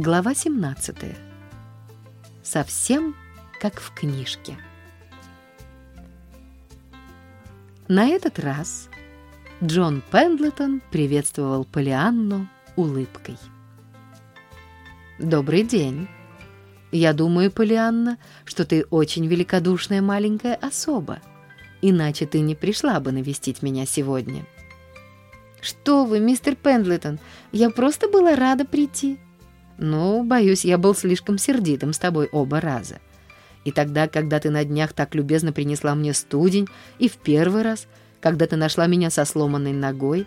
Глава 17. Совсем как в книжке. На этот раз Джон Пендлетон приветствовал Полианну улыбкой. «Добрый день. Я думаю, Полианна, что ты очень великодушная маленькая особа, иначе ты не пришла бы навестить меня сегодня». «Что вы, мистер Пендлетон, я просто была рада прийти». «Ну, боюсь, я был слишком сердитым с тобой оба раза. И тогда, когда ты на днях так любезно принесла мне студень, и в первый раз, когда ты нашла меня со сломанной ногой.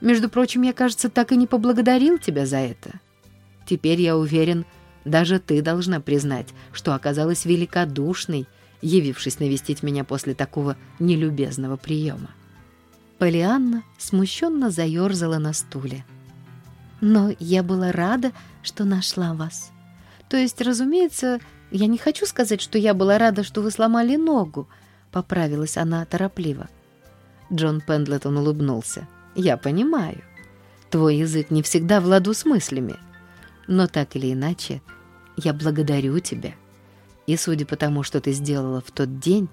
Между прочим, я, кажется, так и не поблагодарил тебя за это. Теперь я уверен, даже ты должна признать, что оказалась великодушной, явившись навестить меня после такого нелюбезного приема. Полианна смущенно заерзала на стуле. «Но я была рада, что нашла вас. То есть, разумеется, я не хочу сказать, что я была рада, что вы сломали ногу», — поправилась она торопливо. Джон Пендлетон улыбнулся. «Я понимаю. Твой язык не всегда в ладу с мыслями. Но так или иначе, я благодарю тебя. И судя по тому, что ты сделала в тот день,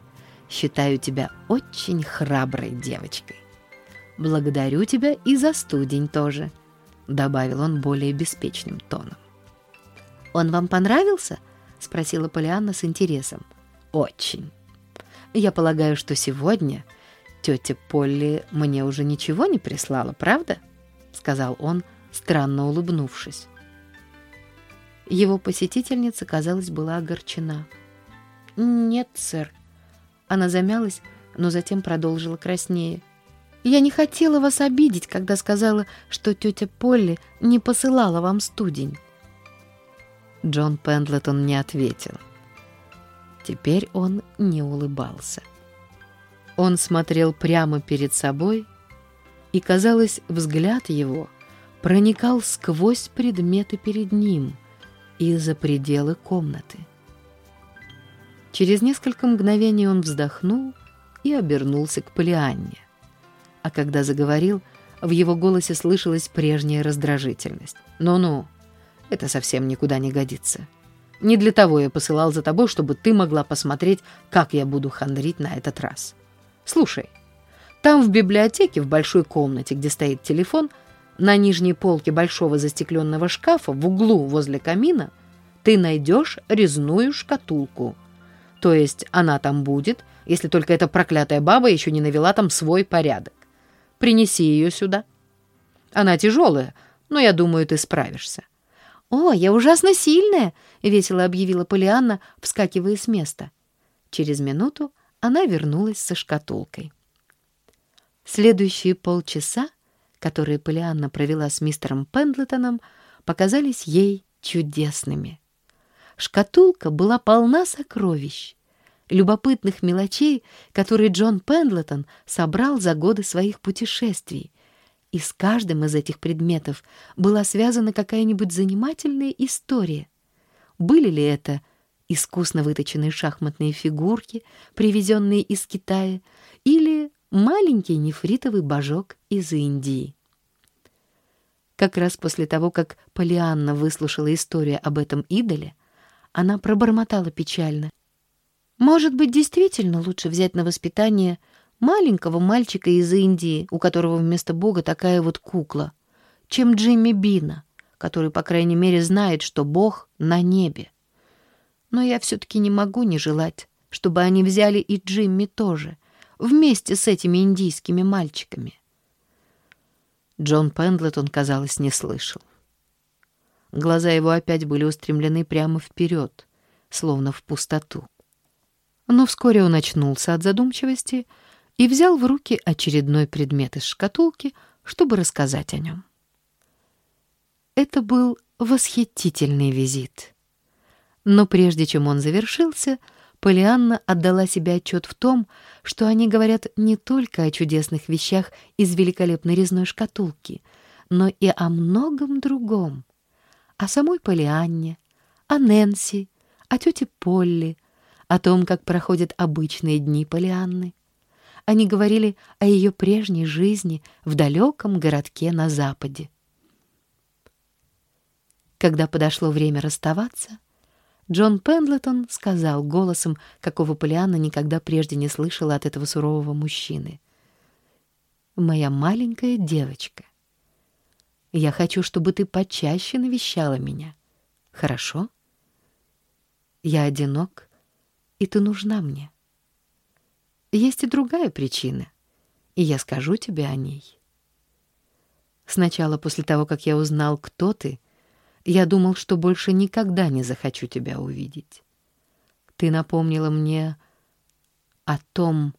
считаю тебя очень храброй девочкой. Благодарю тебя и за студень тоже», — добавил он более беспечным тоном. «Он вам понравился?» — спросила Полианна с интересом. «Очень. Я полагаю, что сегодня тетя Полли мне уже ничего не прислала, правда?» — сказал он, странно улыбнувшись. Его посетительница, казалось, была огорчена. «Нет, сэр». Она замялась, но затем продолжила краснее. Я не хотела вас обидеть, когда сказала, что тетя Полли не посылала вам студень. Джон Пендлетон не ответил. Теперь он не улыбался. Он смотрел прямо перед собой, и, казалось, взгляд его проникал сквозь предметы перед ним и за пределы комнаты. Через несколько мгновений он вздохнул и обернулся к Полианне а когда заговорил, в его голосе слышалась прежняя раздражительность. «Ну-ну, это совсем никуда не годится. Не для того я посылал за тобой, чтобы ты могла посмотреть, как я буду хандрить на этот раз. Слушай, там в библиотеке, в большой комнате, где стоит телефон, на нижней полке большого застекленного шкафа в углу возле камина ты найдешь резную шкатулку. То есть она там будет, если только эта проклятая баба еще не навела там свой порядок. Принеси ее сюда. Она тяжелая, но я думаю, ты справишься. «О, я ужасно сильная!» — весело объявила Полианна, вскакивая с места. Через минуту она вернулась со шкатулкой. Следующие полчаса, которые Полианна провела с мистером Пендлетоном, показались ей чудесными. Шкатулка была полна сокровищ любопытных мелочей, которые Джон Пендлетон собрал за годы своих путешествий. И с каждым из этих предметов была связана какая-нибудь занимательная история. Были ли это искусно выточенные шахматные фигурки, привезенные из Китая, или маленький нефритовый божок из Индии. Как раз после того, как Полианна выслушала историю об этом идоле, она пробормотала печально. Может быть, действительно лучше взять на воспитание маленького мальчика из Индии, у которого вместо Бога такая вот кукла, чем Джимми Бина, который, по крайней мере, знает, что Бог на небе. Но я все-таки не могу не желать, чтобы они взяли и Джимми тоже, вместе с этими индийскими мальчиками. Джон Пендлетон, казалось, не слышал. Глаза его опять были устремлены прямо вперед, словно в пустоту. Но вскоре он очнулся от задумчивости и взял в руки очередной предмет из шкатулки, чтобы рассказать о нем. Это был восхитительный визит. Но прежде чем он завершился, Полианна отдала себе отчет в том, что они говорят не только о чудесных вещах из великолепной резной шкатулки, но и о многом другом. О самой Полианне, о Нэнси, о тете Полли, о том, как проходят обычные дни Полианны. Они говорили о ее прежней жизни в далеком городке на западе. Когда подошло время расставаться, Джон Пендлетон сказал голосом, какого Полианна никогда прежде не слышала от этого сурового мужчины. «Моя маленькая девочка, я хочу, чтобы ты почаще навещала меня. Хорошо? Я одинок, и ты нужна мне. Есть и другая причина, и я скажу тебе о ней. Сначала после того, как я узнал, кто ты, я думал, что больше никогда не захочу тебя увидеть. Ты напомнила мне о том,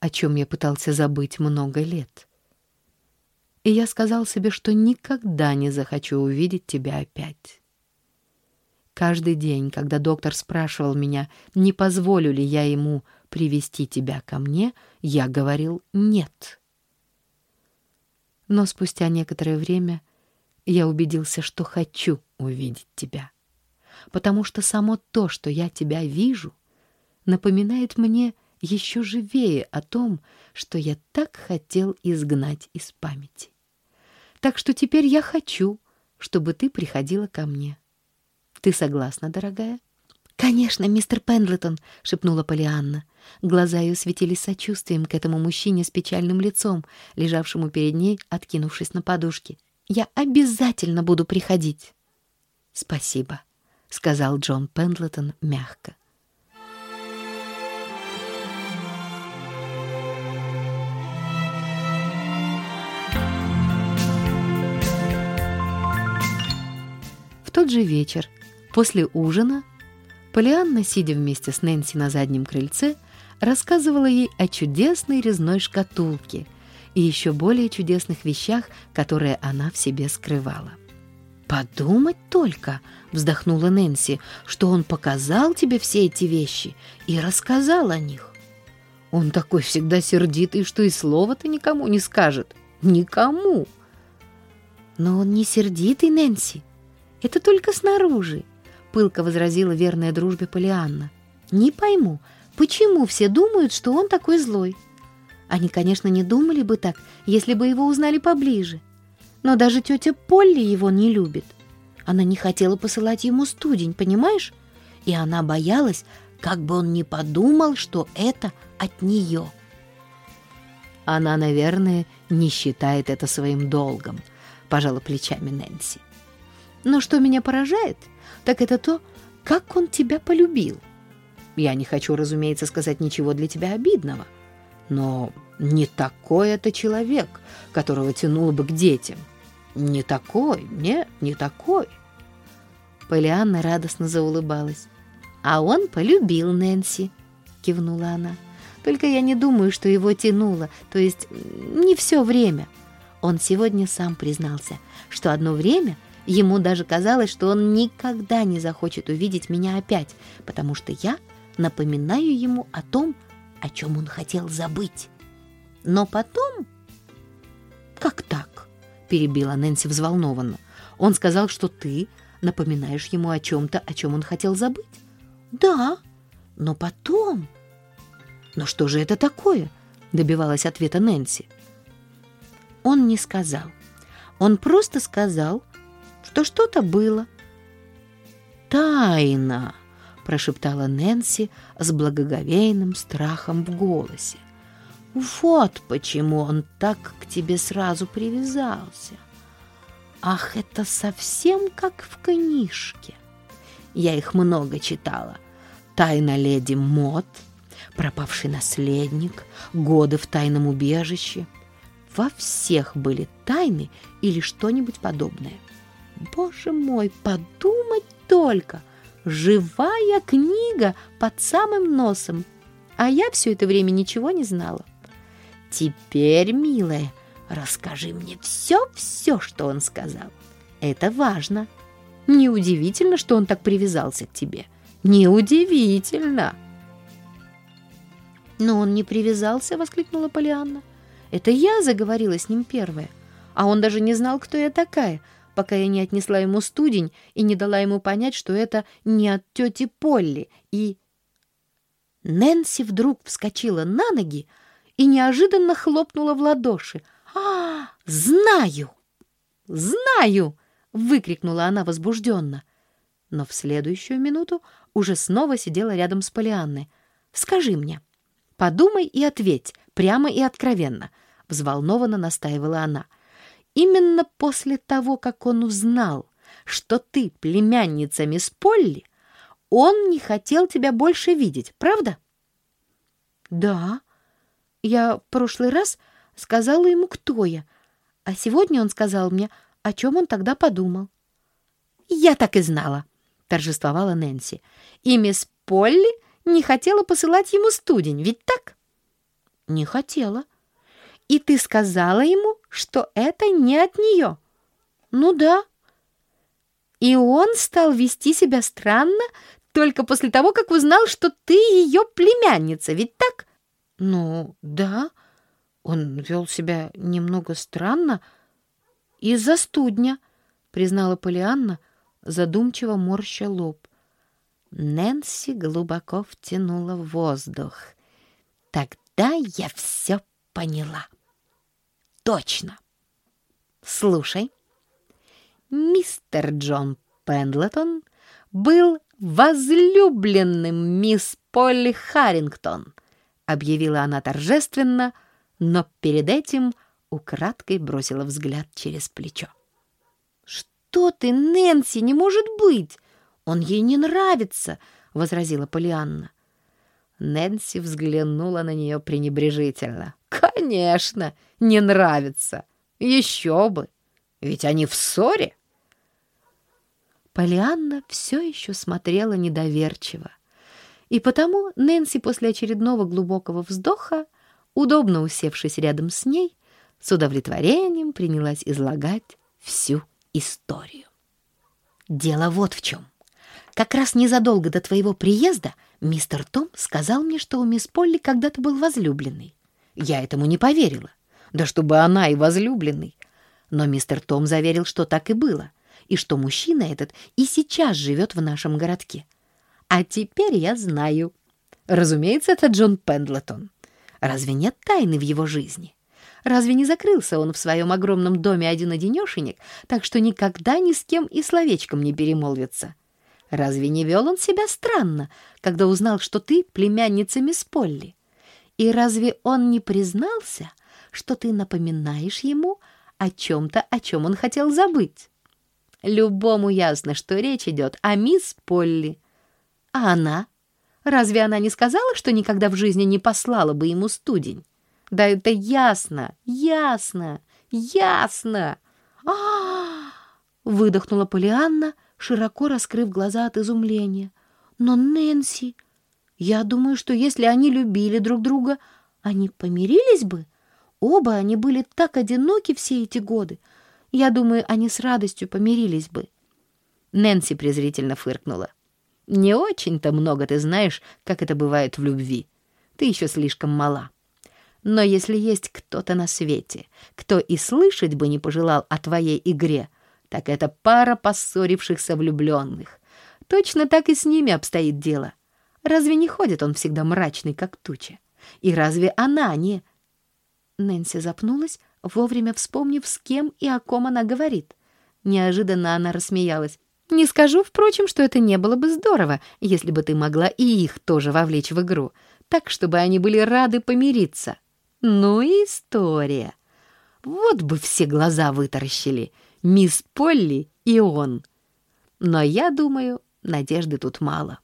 о чем я пытался забыть много лет. И я сказал себе, что никогда не захочу увидеть тебя опять. Каждый день, когда доктор спрашивал меня, не позволю ли я ему привести тебя ко мне, я говорил «нет». Но спустя некоторое время я убедился, что хочу увидеть тебя. Потому что само то, что я тебя вижу, напоминает мне еще живее о том, что я так хотел изгнать из памяти. Так что теперь я хочу, чтобы ты приходила ко мне. Ты согласна, дорогая? «Конечно, мистер Пендлетон», — шепнула Полианна. Глаза ее светились сочувствием к этому мужчине с печальным лицом, лежавшему перед ней, откинувшись на подушке. Я обязательно буду приходить. Спасибо, сказал Джон Пендлетон мягко. В тот же вечер, после ужина, Полианна, сидя вместе с Нэнси на заднем крыльце, рассказывала ей о чудесной резной шкатулке — и еще более чудесных вещах, которые она в себе скрывала. «Подумать только!» — вздохнула Нэнси, «что он показал тебе все эти вещи и рассказал о них. Он такой всегда сердитый, что и слова-то никому не скажет. Никому!» «Но он не сердитый, Нэнси. Это только снаружи», — пылко возразила верная дружбе Полианна. «Не пойму, почему все думают, что он такой злой?» Они, конечно, не думали бы так, если бы его узнали поближе. Но даже тетя Полли его не любит. Она не хотела посылать ему студень, понимаешь? И она боялась, как бы он не подумал, что это от нее. Она, наверное, не считает это своим долгом, пожала плечами Нэнси. Но что меня поражает, так это то, как он тебя полюбил. Я не хочу, разумеется, сказать ничего для тебя обидного — но не такой это человек, которого тянуло бы к детям. Не такой, нет, не такой. Полианна радостно заулыбалась. «А он полюбил Нэнси», — кивнула она. «Только я не думаю, что его тянуло, то есть не все время. Он сегодня сам признался, что одно время ему даже казалось, что он никогда не захочет увидеть меня опять, потому что я напоминаю ему о том, о чем он хотел забыть. Но потом... «Как так?» — перебила Нэнси взволнованно. «Он сказал, что ты напоминаешь ему о чем-то, о чем он хотел забыть?» «Да, но потом...» «Но что же это такое?» — добивалась ответа Нэнси. Он не сказал. Он просто сказал, что что-то было. «Тайна!» — прошептала Нэнси с благоговейным страхом в голосе. «Вот почему он так к тебе сразу привязался. Ах, это совсем как в книжке. Я их много читала. «Тайна леди Мот», «Пропавший наследник», «Годы в тайном убежище». Во всех были тайны или что-нибудь подобное. Боже мой, подумать только — живая книга под самым носом, а я все это время ничего не знала. Теперь, милая, расскажи мне все-все, что он сказал. Это важно. Неудивительно, что он так привязался к тебе. Неудивительно. Но он не привязался, воскликнула Полианна. Это я заговорила с ним первая, а он даже не знал, кто я такая, пока я не отнесла ему студень и не дала ему понять, что это не от тети Полли. И Нэнси вдруг вскочила на ноги и неожиданно хлопнула в ладоши. «А, знаю! Знаю!» —— выкрикнула она возбужденно. Но в следующую минуту уже снова сидела рядом с Полианной. «Скажи мне, подумай и ответь, прямо и откровенно», — взволнованно настаивала она. «Именно после того, как он узнал, что ты племянница мисс Полли, он не хотел тебя больше видеть, правда?» «Да. Я в прошлый раз сказала ему, кто я, а сегодня он сказал мне, о чем он тогда подумал». «Я так и знала», — торжествовала Нэнси. «И мисс Полли не хотела посылать ему студень, ведь так?» «Не хотела». «И ты сказала ему, что это не от нее?» «Ну да». «И он стал вести себя странно только после того, как узнал, что ты ее племянница, ведь так?» «Ну, да. Он вел себя немного странно из-за студня», — признала Полианна, задумчиво морща лоб. Нэнси глубоко втянула воздух. «Тогда я все поняла. Точно. Слушай, мистер Джон Пендлетон был возлюбленным мисс Полли Харрингтон, объявила она торжественно, но перед этим украдкой бросила взгляд через плечо. «Что ты, Нэнси, не может быть! Он ей не нравится!» — возразила Полианна. Нэнси взглянула на нее пренебрежительно. «Конечно, не нравится! Еще бы! Ведь они в ссоре!» Полианна все еще смотрела недоверчиво. И потому Нэнси после очередного глубокого вздоха, удобно усевшись рядом с ней, с удовлетворением принялась излагать всю историю. «Дело вот в чем. Как раз незадолго до твоего приезда мистер Том сказал мне, что у мисс Полли когда-то был возлюбленный. Я этому не поверила. Да чтобы она и возлюбленный. Но мистер Том заверил, что так и было — и что мужчина этот и сейчас живет в нашем городке. А теперь я знаю. Разумеется, это Джон Пендлетон. Разве нет тайны в его жизни? Разве не закрылся он в своем огромном доме один-одинешенек, так что никогда ни с кем и словечком не перемолвится? Разве не вел он себя странно, когда узнал, что ты племянница мисс Полли? И разве он не признался, что ты напоминаешь ему о чем-то, о чем он хотел забыть? Любому ясно, что речь идет о мисс Полли. А она? Разве она не сказала, что никогда в жизни не послала бы ему студень? Да это ясно, ясно, ясно. А, -а, выдохнула Полианна, широко раскрыв глаза от изумления. Но Нэнси, я думаю, что если они любили друг друга, они помирились бы. Оба они были так одиноки все эти годы. Я думаю, они с радостью помирились бы. Нэнси презрительно фыркнула. «Не очень-то много ты знаешь, как это бывает в любви. Ты еще слишком мала. Но если есть кто-то на свете, кто и слышать бы не пожелал о твоей игре, так это пара поссорившихся влюбленных. Точно так и с ними обстоит дело. Разве не ходит он всегда мрачный, как туча? И разве она не...» Нэнси запнулась, вовремя вспомнив, с кем и о ком она говорит. Неожиданно она рассмеялась. «Не скажу, впрочем, что это не было бы здорово, если бы ты могла и их тоже вовлечь в игру, так, чтобы они были рады помириться. Ну и история. Вот бы все глаза вытаращили, мисс Полли и он. Но я думаю, надежды тут мало.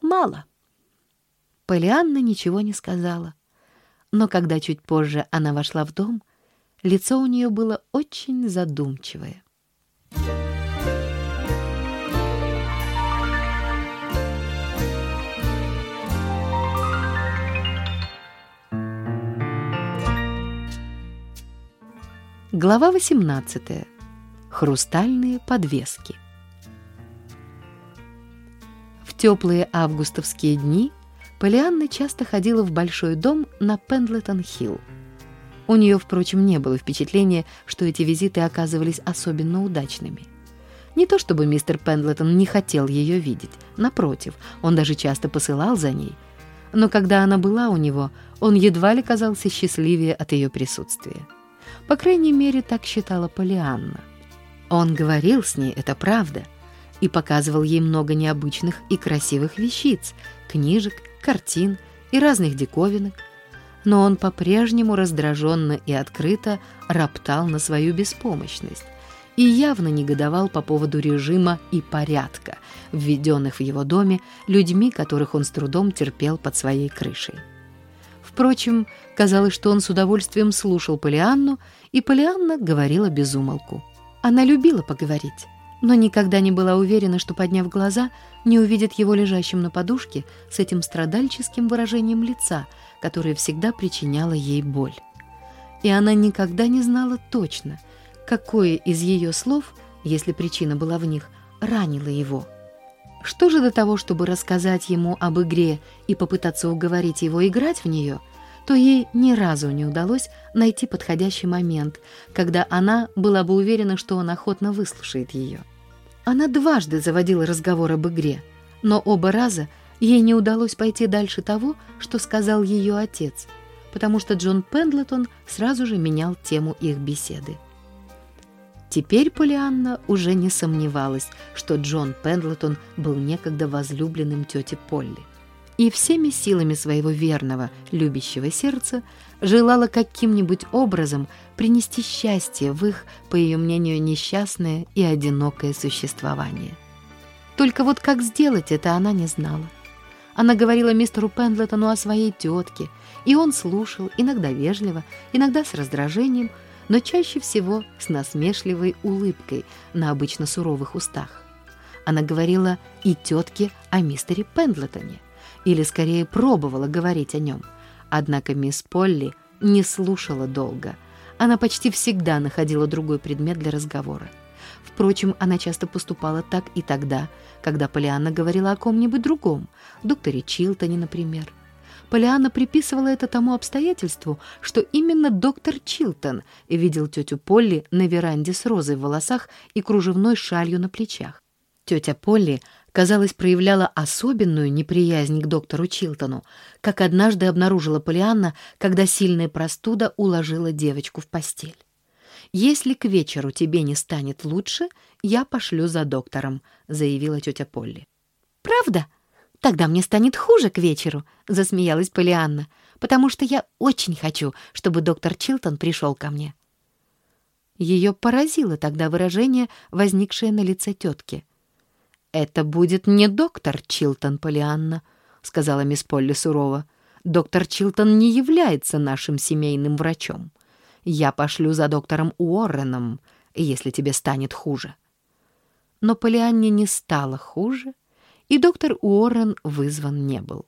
Мало». Полианна ничего не сказала. Но когда чуть позже она вошла в дом, Лицо у нее было очень задумчивое. Глава 18. Хрустальные подвески. В теплые августовские дни Полианна часто ходила в большой дом на Пендлетон-Хилл. У нее, впрочем, не было впечатления, что эти визиты оказывались особенно удачными. Не то чтобы мистер Пендлетон не хотел ее видеть, напротив, он даже часто посылал за ней. Но когда она была у него, он едва ли казался счастливее от ее присутствия. По крайней мере, так считала Полианна. Он говорил с ней, это правда, и показывал ей много необычных и красивых вещиц, книжек, картин и разных диковинок, но он по-прежнему раздраженно и открыто роптал на свою беспомощность и явно негодовал по поводу режима и порядка, введенных в его доме людьми, которых он с трудом терпел под своей крышей. Впрочем, казалось, что он с удовольствием слушал Полианну, и Полианна говорила без умолку. Она любила поговорить, но никогда не была уверена, что, подняв глаза, не увидит его лежащим на подушке с этим страдальческим выражением лица, которое всегда причиняло ей боль. И она никогда не знала точно, какое из ее слов, если причина была в них, ранило его. Что же до того, чтобы рассказать ему об игре и попытаться уговорить его играть в нее, то ей ни разу не удалось найти подходящий момент, когда она была бы уверена, что он охотно выслушает ее. Она дважды заводила разговор об игре, но оба раза ей не удалось пойти дальше того, что сказал ее отец, потому что Джон Пендлетон сразу же менял тему их беседы. Теперь Полианна уже не сомневалась, что Джон Пендлетон был некогда возлюбленным тети Полли. И всеми силами своего верного, любящего сердца желала каким-нибудь образом принести счастье в их, по ее мнению, несчастное и одинокое существование. Только вот как сделать это она не знала. Она говорила мистеру Пендлетону о своей тетке, и он слушал, иногда вежливо, иногда с раздражением, но чаще всего с насмешливой улыбкой на обычно суровых устах. Она говорила и тетке о мистере Пендлетоне, или скорее пробовала говорить о нем. Однако мисс Полли не слушала долго. Она почти всегда находила другой предмет для разговора. Впрочем, она часто поступала так и тогда, когда Полианна говорила о ком-нибудь другом, докторе Чилтоне, например. Полианна приписывала это тому обстоятельству, что именно доктор Чилтон видел тетю Полли на веранде с розой в волосах и кружевной шалью на плечах. Тетя Полли, казалось, проявляла особенную неприязнь к доктору Чилтону, как однажды обнаружила Полианна, когда сильная простуда уложила девочку в постель. «Если к вечеру тебе не станет лучше, я пошлю за доктором», — заявила тетя Полли. «Правда?» Тогда мне станет хуже к вечеру, засмеялась Полианна, потому что я очень хочу, чтобы доктор Чилтон пришел ко мне. Ее поразило тогда выражение, возникшее на лице тетки. «Это будет не доктор Чилтон, Полианна», — сказала мисс Полли сурово. «Доктор Чилтон не является нашим семейным врачом. Я пошлю за доктором Уорреном, если тебе станет хуже». Но Полианне не стало хуже, и доктор Уоррен вызван не был.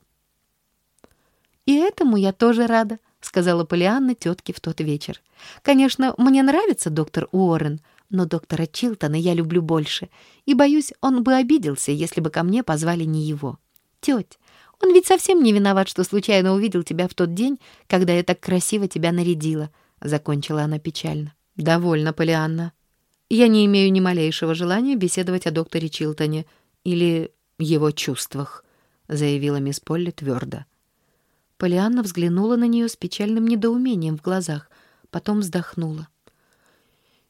«И этому я тоже рада», — сказала Полианна тетке в тот вечер. «Конечно, мне нравится доктор Уоррен, но доктора Чилтона я люблю больше, и, боюсь, он бы обиделся, если бы ко мне позвали не его. Теть, он ведь совсем не виноват, что случайно увидел тебя в тот день, когда я так красиво тебя нарядила», — закончила она печально. «Довольно, Полианна. Я не имею ни малейшего желания беседовать о докторе Чилтоне или его чувствах», — заявила мисс Полли твердо. Полианна взглянула на нее с печальным недоумением в глазах, потом вздохнула.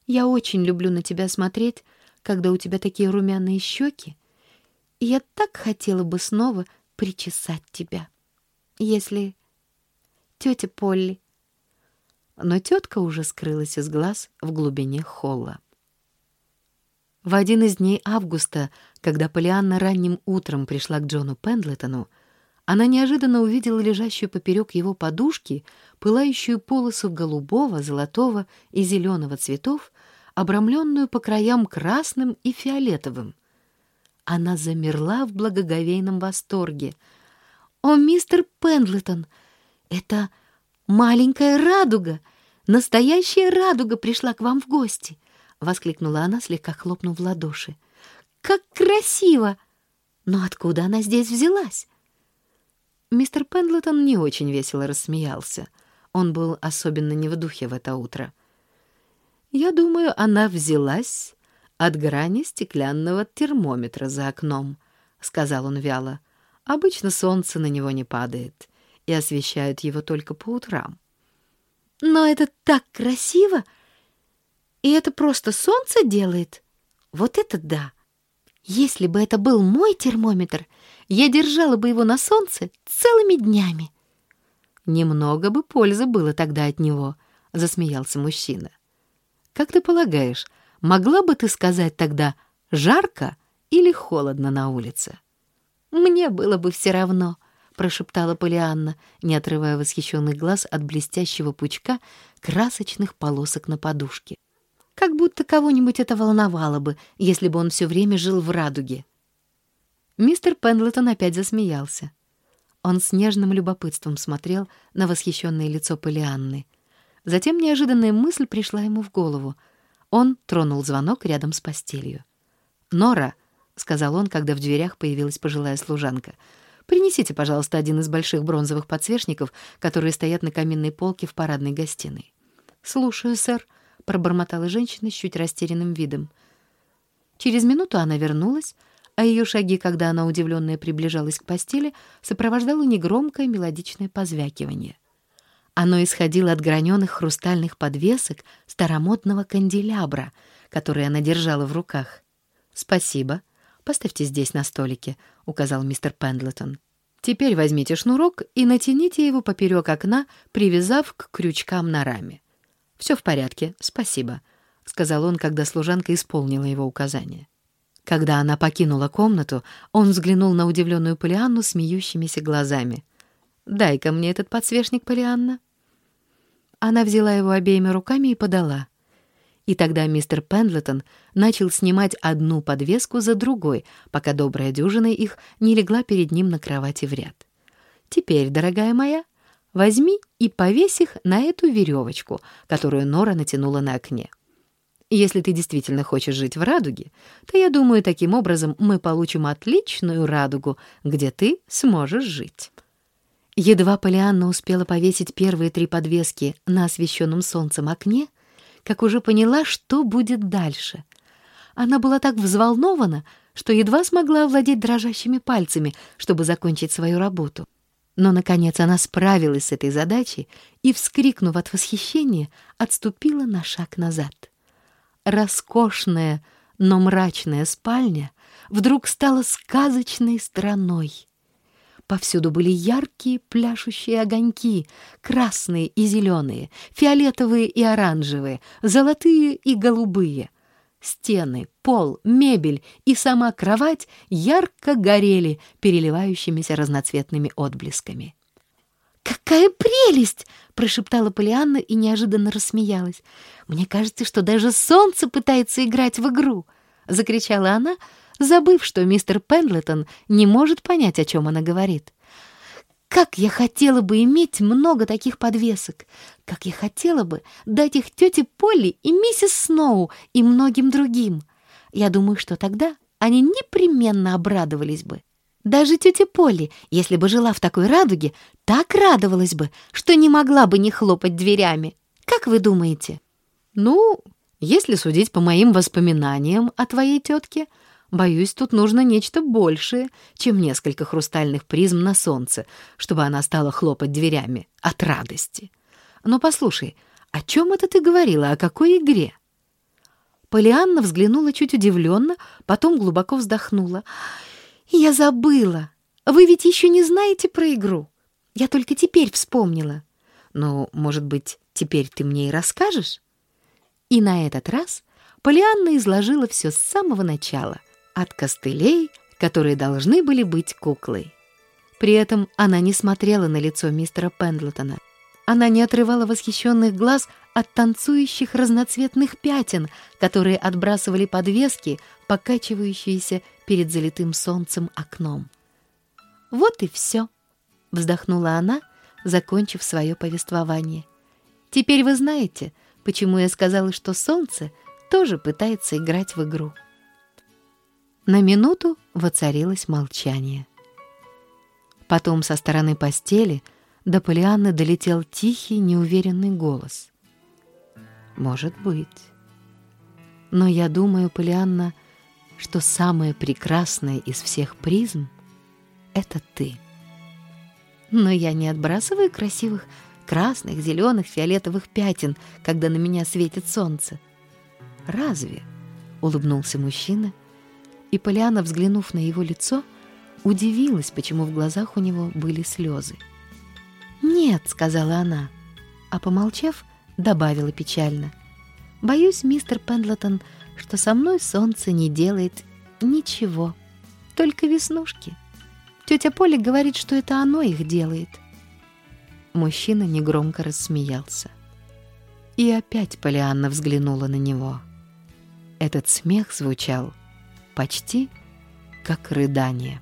«Я очень люблю на тебя смотреть, когда у тебя такие румяные щеки, и я так хотела бы снова причесать тебя, если... Тетя Полли...» Но тетка уже скрылась из глаз в глубине холла. В один из дней августа, когда Полианна ранним утром пришла к Джону Пендлетону, она неожиданно увидела лежащую поперек его подушки пылающую полосу голубого, золотого и зеленого цветов, обрамленную по краям красным и фиолетовым. Она замерла в благоговейном восторге. «О, мистер Пендлетон, это маленькая радуга! Настоящая радуга пришла к вам в гости!» — воскликнула она, слегка хлопнув в ладоши. «Как красиво! Но откуда она здесь взялась?» Мистер Пендлетон не очень весело рассмеялся. Он был особенно не в духе в это утро. «Я думаю, она взялась от грани стеклянного термометра за окном», — сказал он вяло. «Обычно солнце на него не падает и освещает его только по утрам». «Но это так красиво!» «И это просто солнце делает?» Вот это да! Если бы это был мой термометр, я держала бы его на солнце целыми днями. Немного бы пользы было тогда от него, засмеялся мужчина. Как ты полагаешь, могла бы ты сказать тогда жарко или холодно на улице? Мне было бы все равно, прошептала Полианна, не отрывая восхищенных глаз от блестящего пучка красочных полосок на подушке. Как будто кого-нибудь это волновало бы, если бы он все время жил в радуге. Мистер Пендлетон опять засмеялся. Он с нежным любопытством смотрел на восхищенное лицо Полианны. Затем неожиданная мысль пришла ему в голову. Он тронул звонок рядом с постелью. «Нора», — сказал он, когда в дверях появилась пожилая служанка, — «принесите, пожалуйста, один из больших бронзовых подсвечников, которые стоят на каминной полке в парадной гостиной». «Слушаю, сэр», — пробормотала женщина с чуть растерянным видом. Через минуту она вернулась, а ее шаги, когда она удивленная приближалась к постели, сопровождало негромкое мелодичное позвякивание. Оно исходило от граненых хрустальных подвесок старомодного канделябра, который она держала в руках. «Спасибо. Поставьте здесь на столике», — указал мистер Пендлетон. «Теперь возьмите шнурок и натяните его поперек окна, привязав к крючкам на раме. «Все в порядке, спасибо», — сказал он, когда служанка исполнила его указание. Когда она покинула комнату, он взглянул на удивленную Полианну смеющимися глазами. «Дай-ка мне этот подсвечник, Полианна». Она взяла его обеими руками и подала. И тогда мистер Пендлетон начал снимать одну подвеску за другой, пока добрая дюжина их не легла перед ним на кровати в ряд. «Теперь, дорогая моя, Возьми и повесь их на эту веревочку, которую Нора натянула на окне. Если ты действительно хочешь жить в радуге, то, я думаю, таким образом мы получим отличную радугу, где ты сможешь жить». Едва Полианна успела повесить первые три подвески на освещенном солнцем окне, как уже поняла, что будет дальше. Она была так взволнована, что едва смогла овладеть дрожащими пальцами, чтобы закончить свою работу. Но, наконец, она справилась с этой задачей и, вскрикнув от восхищения, отступила на шаг назад. Роскошная, но мрачная спальня вдруг стала сказочной страной. Повсюду были яркие пляшущие огоньки, красные и зеленые, фиолетовые и оранжевые, золотые и голубые. Стены, пол, мебель и сама кровать ярко горели переливающимися разноцветными отблесками. «Какая прелесть!» — прошептала Полианна и неожиданно рассмеялась. «Мне кажется, что даже солнце пытается играть в игру!» — закричала она, забыв, что мистер Пендлетон не может понять, о чем она говорит. Как я хотела бы иметь много таких подвесок! Как я хотела бы дать их тете Полли и миссис Сноу и многим другим! Я думаю, что тогда они непременно обрадовались бы. Даже тетя Полли, если бы жила в такой радуге, так радовалась бы, что не могла бы не хлопать дверями. Как вы думаете? Ну, если судить по моим воспоминаниям о твоей тетке, Боюсь, тут нужно нечто большее, чем несколько хрустальных призм на солнце, чтобы она стала хлопать дверями от радости. Но послушай, о чем это ты говорила, о какой игре?» Полианна взглянула чуть удивленно, потом глубоко вздохнула. «Я забыла. Вы ведь еще не знаете про игру. Я только теперь вспомнила. Ну, может быть, теперь ты мне и расскажешь?» И на этот раз Полианна изложила все с самого начала — от костылей, которые должны были быть куклой. При этом она не смотрела на лицо мистера Пендлетона. Она не отрывала восхищенных глаз от танцующих разноцветных пятен, которые отбрасывали подвески, покачивающиеся перед залитым солнцем окном. «Вот и все», — вздохнула она, закончив свое повествование. «Теперь вы знаете, почему я сказала, что солнце тоже пытается играть в игру». На минуту воцарилось молчание. Потом со стороны постели до Полианны долетел тихий, неуверенный голос. «Может быть. Но я думаю, Полианна, что самое прекрасное из всех призм — это ты. Но я не отбрасываю красивых красных, зеленых, фиолетовых пятен, когда на меня светит солнце. Разве?» — улыбнулся мужчина, и Полиана, взглянув на его лицо, удивилась, почему в глазах у него были слезы. «Нет», — сказала она, а, помолчав, добавила печально. «Боюсь, мистер Пендлетон, что со мной солнце не делает ничего, только веснушки. Тетя Поля говорит, что это оно их делает». Мужчина негромко рассмеялся. И опять Полианна взглянула на него. Этот смех звучал почти как рыдание.